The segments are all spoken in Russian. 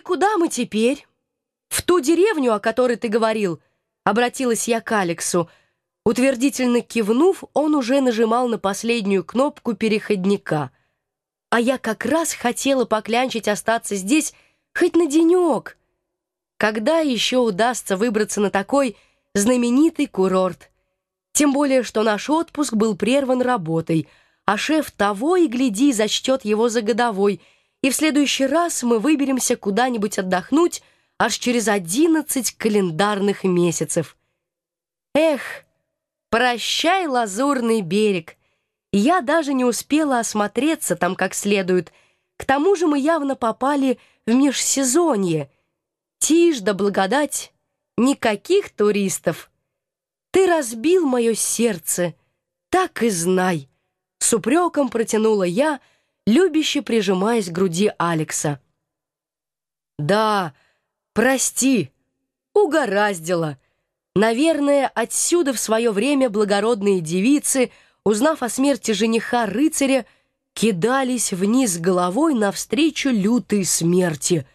и куда мы теперь? В ту деревню, о которой ты говорил, обратилась я к Алексу. Утвердительно кивнув, он уже нажимал на последнюю кнопку переходника. А я как раз хотела поклянчить остаться здесь хоть на денек. Когда еще удастся выбраться на такой знаменитый курорт? Тем более, что наш отпуск был прерван работой, а шеф того и гляди зачтет его за годовой, и в следующий раз мы выберемся куда-нибудь отдохнуть аж через одиннадцать календарных месяцев. Эх, прощай, лазурный берег! Я даже не успела осмотреться там как следует. К тому же мы явно попали в межсезонье. Тишь да благодать, никаких туристов. Ты разбил мое сердце, так и знай. С упреком протянула я, любяще прижимаясь к груди Алекса. Да, прости, угораздило. Наверное, отсюда в свое время благородные девицы, узнав о смерти жениха-рыцаря, кидались вниз головой навстречу лютой смерти.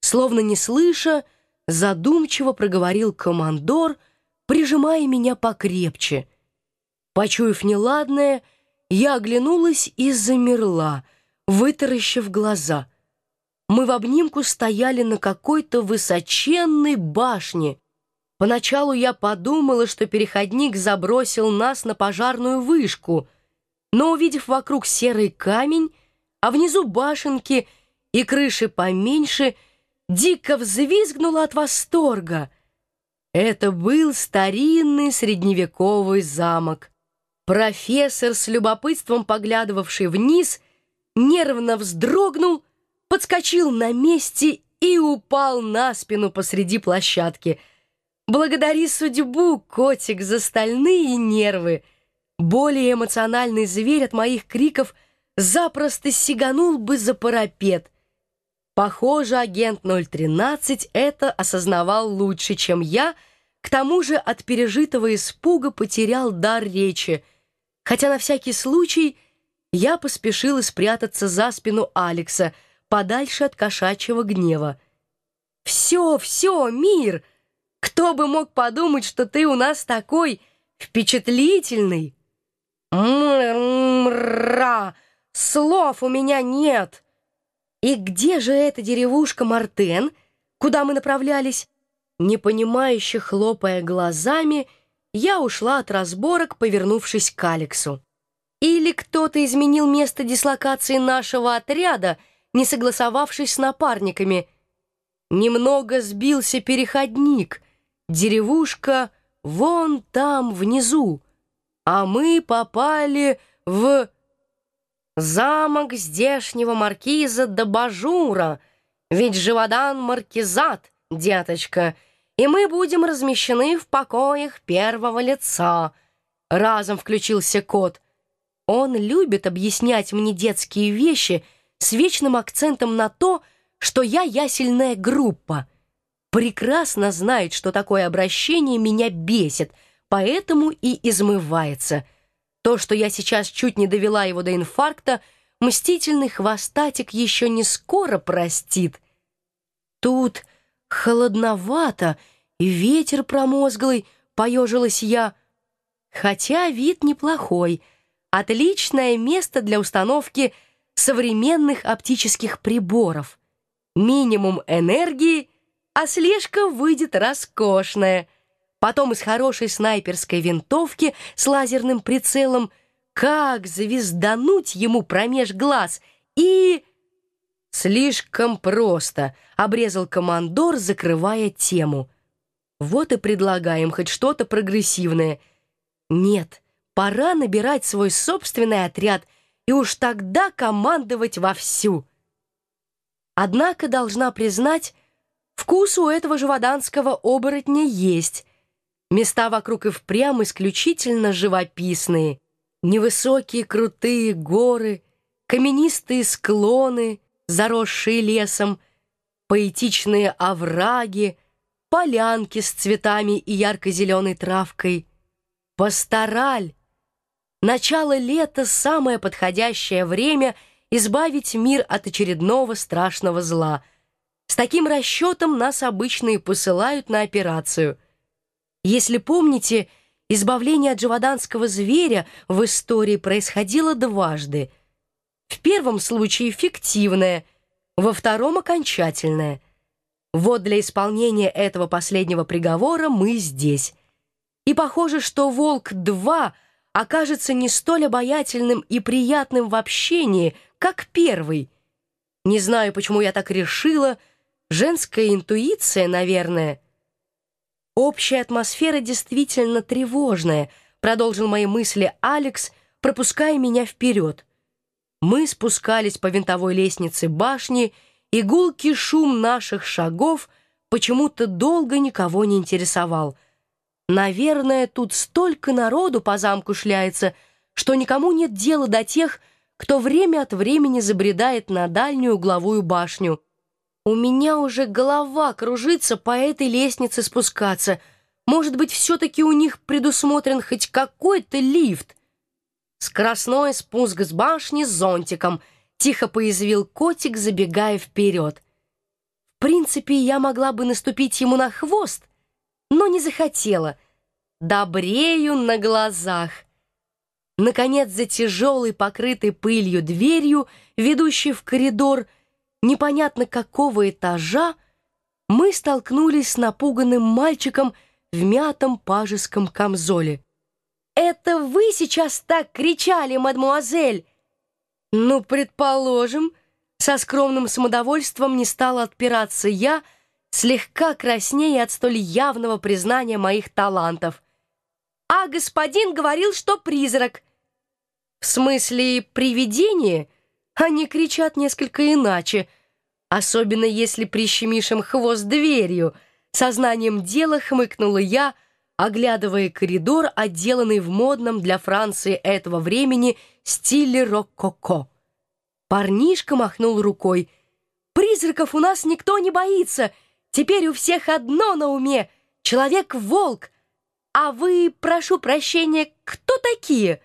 Словно не слыша, задумчиво проговорил командор, прижимая меня покрепче. Почуяв неладное, я оглянулась и замерла, вытаращив глаза. Мы в обнимку стояли на какой-то высоченной башне. Поначалу я подумала, что переходник забросил нас на пожарную вышку, но, увидев вокруг серый камень, а внизу башенки и крыши поменьше, дико взвизгнула от восторга. Это был старинный средневековый замок. Профессор, с любопытством поглядывавший вниз, нервно вздрогнул, подскочил на месте и упал на спину посреди площадки. «Благодари судьбу, котик, за стальные нервы!» Более эмоциональный зверь от моих криков запросто сиганул бы за парапет. Похоже, агент 013 это осознавал лучше, чем я, к тому же от пережитого испуга потерял дар речи — хотя на всякий случай я поспешила спрятаться за спину Алекса, подальше от кошачьего гнева. «Все, все, мир! Кто бы мог подумать, что ты у нас такой впечатлительный!» «Мра! Слов у меня нет!» «И где же эта деревушка Мартен, куда мы направлялись?» Непонимающе хлопая глазами, — я ушла от разборок, повернувшись к Алексу. Или кто-то изменил место дислокации нашего отряда, не согласовавшись с напарниками. Немного сбился переходник. Деревушка вон там, внизу. А мы попали в... Замок здешнего маркиза до Бажура. Ведь Живодан маркизат, деточка — и мы будем размещены в покоях первого лица». Разом включился кот. Он любит объяснять мне детские вещи с вечным акцентом на то, что я ясельная группа. Прекрасно знает, что такое обращение меня бесит, поэтому и измывается. То, что я сейчас чуть не довела его до инфаркта, мстительный хвостатик еще не скоро простит. Тут холодновато и ветер промозглый, поежилась я. Хотя вид неплохой, отличное место для установки современных оптических приборов. Минимум энергии, а слежка выйдет роскошная. Потом из хорошей снайперской винтовки с лазерным прицелом как звездануть ему промеж глаз и... «Слишком просто», — обрезал командор, закрывая тему. «Вот и предлагаем хоть что-то прогрессивное». «Нет, пора набирать свой собственный отряд и уж тогда командовать вовсю». Однако, должна признать, вкус у этого живоданского оборотня есть. Места вокруг и впрямь исключительно живописные. Невысокие крутые горы, каменистые склоны — заросшие лесом, поэтичные овраги, полянки с цветами и ярко-зеленой травкой. Пастораль. Начало лета — самое подходящее время избавить мир от очередного страшного зла. С таким расчетом нас обычно и посылают на операцию. Если помните, избавление от живоданского зверя в истории происходило дважды. В первом случае фиктивное, во втором окончательное. Вот для исполнения этого последнего приговора мы здесь. И похоже, что «Волк-2» окажется не столь обаятельным и приятным в общении, как первый. Не знаю, почему я так решила, женская интуиция, наверное. Общая атмосфера действительно тревожная, продолжил мои мысли Алекс, пропуская меня вперед. Мы спускались по винтовой лестнице башни, и гулкий шум наших шагов почему-то долго никого не интересовал — Наверное, тут столько народу по замку шляется, что никому нет дела до тех, кто время от времени забредает на дальнюю угловую башню. У меня уже голова кружится по этой лестнице спускаться. Может быть, все-таки у них предусмотрен хоть какой-то лифт. Скоростной спуск с башни с зонтиком, тихо поязвил котик, забегая вперед. В принципе, я могла бы наступить ему на хвост, но не захотела. Добрею на глазах. Наконец, за тяжелой, покрытой пылью дверью, ведущей в коридор, непонятно какого этажа, мы столкнулись с напуганным мальчиком в мятом пажеском камзоле. «Это вы сейчас так кричали, мадмуазель?» «Ну, предположим», со скромным самодовольством не стала отпираться я, — слегка краснея от столь явного признания моих талантов. «А господин говорил, что призрак». «В смысле привидение?» Они кричат несколько иначе, особенно если прищемишь им хвост дверью. Сознанием дела хмыкнула я, оглядывая коридор, отделанный в модном для Франции этого времени стиле рококо. Парнишка махнул рукой. «Призраков у нас никто не боится!» Теперь у всех одно на уме — человек-волк. А вы, прошу прощения, кто такие?»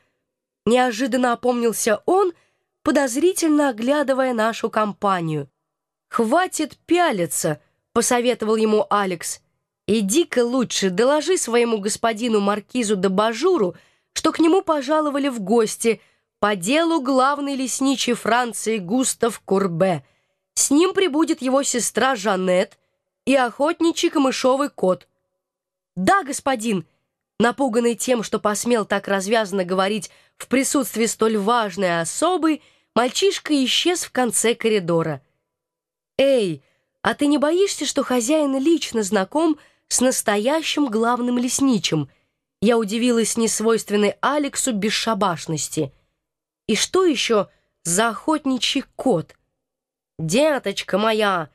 Неожиданно опомнился он, подозрительно оглядывая нашу компанию. «Хватит пялиться», — посоветовал ему Алекс. «Иди-ка лучше доложи своему господину Маркизу де Бажуру, что к нему пожаловали в гости по делу главной лесничий Франции Густав Курбе. С ним прибудет его сестра Жанет, и охотничий камышовый кот. «Да, господин!» Напуганный тем, что посмел так развязно говорить в присутствии столь важной особы, мальчишка исчез в конце коридора. «Эй, а ты не боишься, что хозяин лично знаком с настоящим главным лесничим?» Я удивилась несвойственной Алексу бесшабашности. «И что еще за охотничий кот?» «Деточка моя!»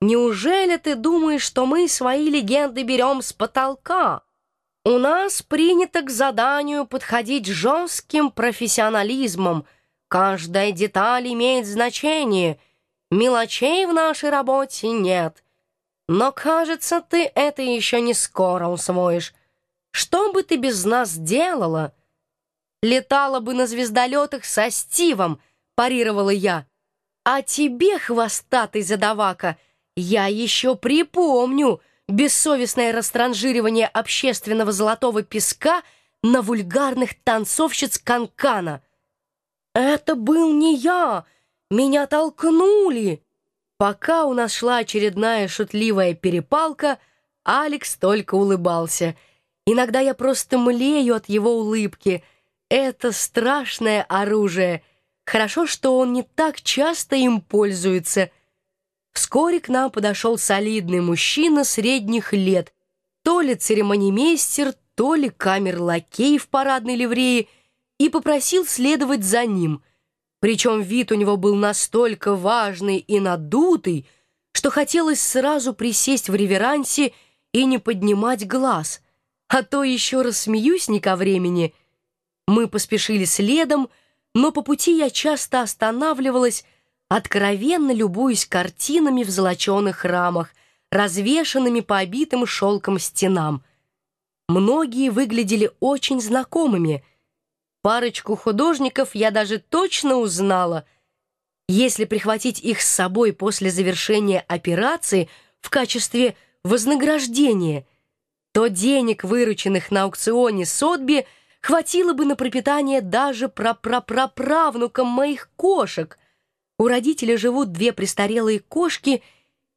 Неужели ты думаешь, что мы свои легенды берем с потолка? У нас принято к заданию подходить жестким профессионализмом. Каждая деталь имеет значение. Мелочей в нашей работе нет. Но, кажется, ты это еще не скоро усвоишь. Что бы ты без нас делала? Летала бы на звездолетах со Стивом, парировала я. А тебе, хвостатый задавака, — я еще припомню бессовестное растранжиривание общественного золотого песка на вульгарных танцовщиц Канкана. Это был не я, меня толкнули. Пока у нас шла очередная шутливая перепалка, Алекс только улыбался. Иногда я просто млею от его улыбки. Это страшное оружие. Хорошо, что он не так часто им пользуется — Вскоре к нам подошел солидный мужчина средних лет, то ли церемонимейстер, то ли камер-лакей в парадной ливрее, и попросил следовать за ним. Причем вид у него был настолько важный и надутый, что хотелось сразу присесть в реверансе и не поднимать глаз, а то еще раз смеюсь не ко времени. Мы поспешили следом, но по пути я часто останавливалась, откровенно любуясь картинами в золоченых рамах, развешанными по обитым шелком стенам. Многие выглядели очень знакомыми. Парочку художников я даже точно узнала. Если прихватить их с собой после завершения операции в качестве вознаграждения, то денег, вырученных на аукционе Сотби, хватило бы на пропитание даже прапраправнукам моих кошек. У родителей живут две престарелые кошки,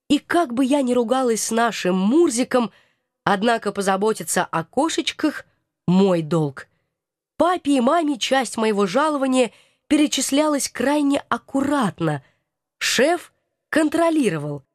и как бы я ни ругалась с нашим Мурзиком, однако позаботиться о кошечках — мой долг. Папе и маме часть моего жалования перечислялась крайне аккуратно. Шеф контролировал,